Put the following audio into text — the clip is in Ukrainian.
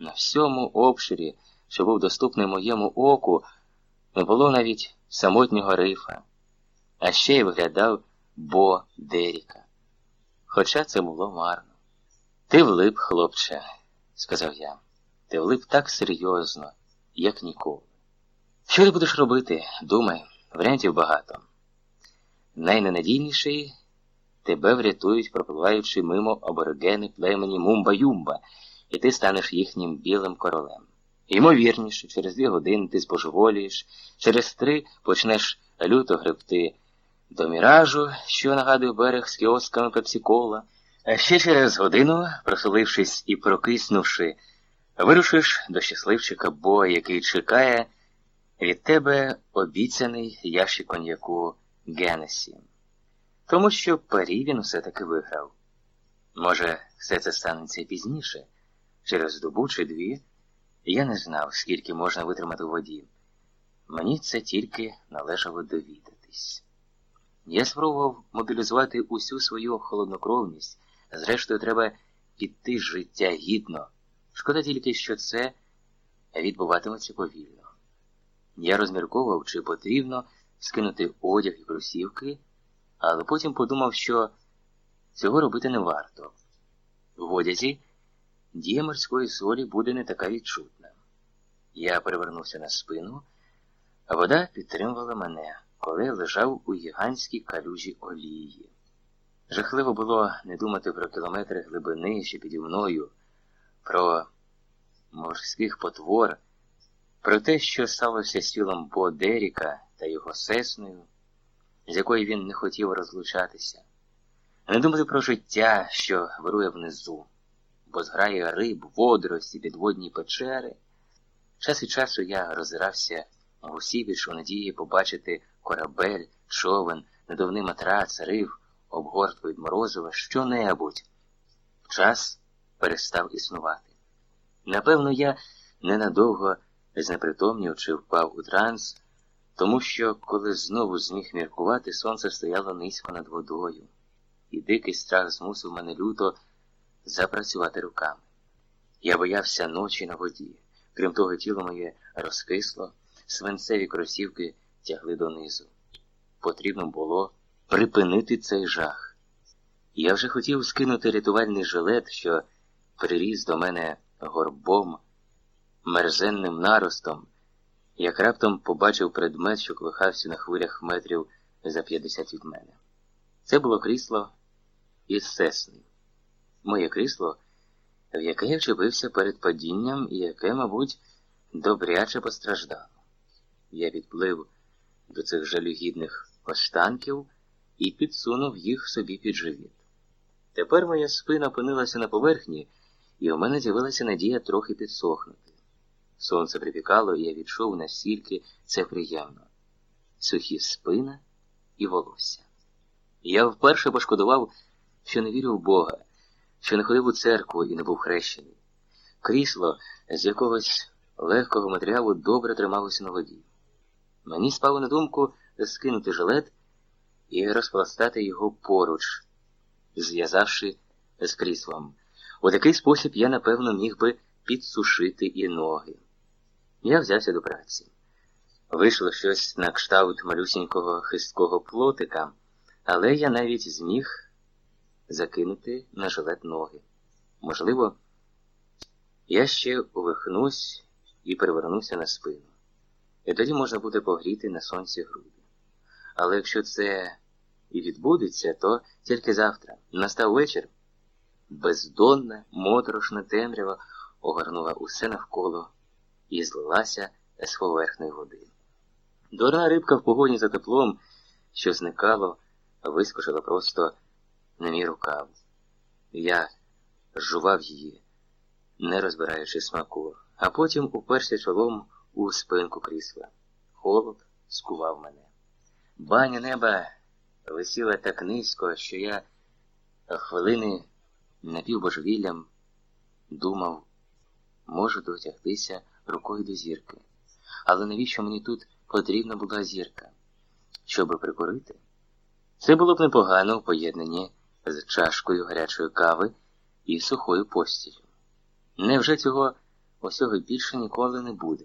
На всьому обширі, що був доступний моєму оку, не було навіть самотнього рифа, а ще й виглядав Бо Деріка. Хоча це було марно. Ти влип, хлопче, сказав я. Ти влип так серйозно, як ніколи. Що ти будеш робити? Думай, варіантів багато. Найненадійніший тебе врятують, пропливаючи мимо аборигени племені Мумба-Юмба, і ти станеш їхнім білим королем. Ймовірніше, через дві години ти збожеволієш, через три почнеш люто гребти до міражу, що нагадує берег з кіосками пепсікола, а ще через годину, просолившись і прокиснувши, вирушиш до щасливчика Бо, який чекає від тебе обіцяний ящик коньяку Генесі. Тому що парі він все-таки виграв. Може, все це станеться пізніше, через добу чи дві. Я не знав, скільки можна витримати у воді. Мені це тільки належало довідатись. Я спробував мобілізувати усю свою холоднокровність, зрештою, треба піти з життя гідно. Шкода тільки, що це відбуватиметься повільно. Я розмірковував, чи потрібно скинути одяг і кросівки, але потім подумав, що цього робити не варто. В одязі дія морської солі буде не така відчутна. Я перевернувся на спину, а вода підтримувала мене, коли я лежав у гігантській калюжі олії. Жахливо було не думати про кілометри глибини, що піді мною, про морських потвор, про те, що сталося з тілом Бо Деріка та його сесною, з якою він не хотів розлучатися, не думати про життя, що вирує внизу, бо зграє риб, водорості, підводні печери. Час від часу я роззирався гусівіч у надії побачити корабель, човен, надувний матрац, риф, обгортку від морозива, що-небудь. Час перестав існувати. Напевно, я ненадовго знепритомнів чи впав у транс, тому що, коли знову зміг міркувати, сонце стояло низько над водою, і дикий страх змусив мене люто запрацювати руками. Я боявся ночі на воді. Крім того, тіло моє розкисло, свинцеві кросівки тягли донизу. Потрібно було припинити цей жах. Я вже хотів скинути рятувальний жилет, що приріс до мене горбом, мерзенним наростом, як раптом побачив предмет, що колихався на хвилях метрів за 50 від мене. Це було крісло із сесни. Моє крісло, в яке я вчепився перед падінням і яке, мабуть, добряче постраждало. Я відплив до цих жалюгідних останків і підсунув їх собі під живіт. Тепер моя спина опинилася на поверхні, і у мене з'явилася надія трохи підсохнути. Сонце припікало, і я відчув, наскільки це приємно сухі спина і волосся. Я вперше пошкодував, що не вірю в Бога, що не ходив у церкву і не був хрещений. Крісло з якогось легкого матеріалу добре трималося на воді. Мені спало на думку скинути жилет і розпластати його поруч, зв'язавши з кріслом. У такий спосіб я, напевно, міг би підсушити і ноги. Я взявся до праці. Вийшло щось на кшталт малюсінького хисткого плотика, але я навіть зміг закинути на жилет ноги. Можливо, я ще увихнусь і перевернуся на спину. І тоді можна буде погріти на сонці груди. Але якщо це і відбудеться, то тільки завтра. Настав вечір. Бездонна, моторошна темрява огорнула усе навколо і злилася з поверхної води. Дора рибка в погоні за теплом, що зникало, вискочила просто на мій рукав. Я жував її, не розбираючи смаку, а потім уперся чолом у спинку крісла. Холод скував мене. Баня неба висіла так низько, що я хвилини напівбожевіллям думав, можу дотягтися рукою до зірки. Але навіщо мені тут потрібна була зірка? Щоби прикурити? Це було б непогано в поєднанні з чашкою гарячої кави і сухою постілю. Невже цього Усього більше ніколи не буде.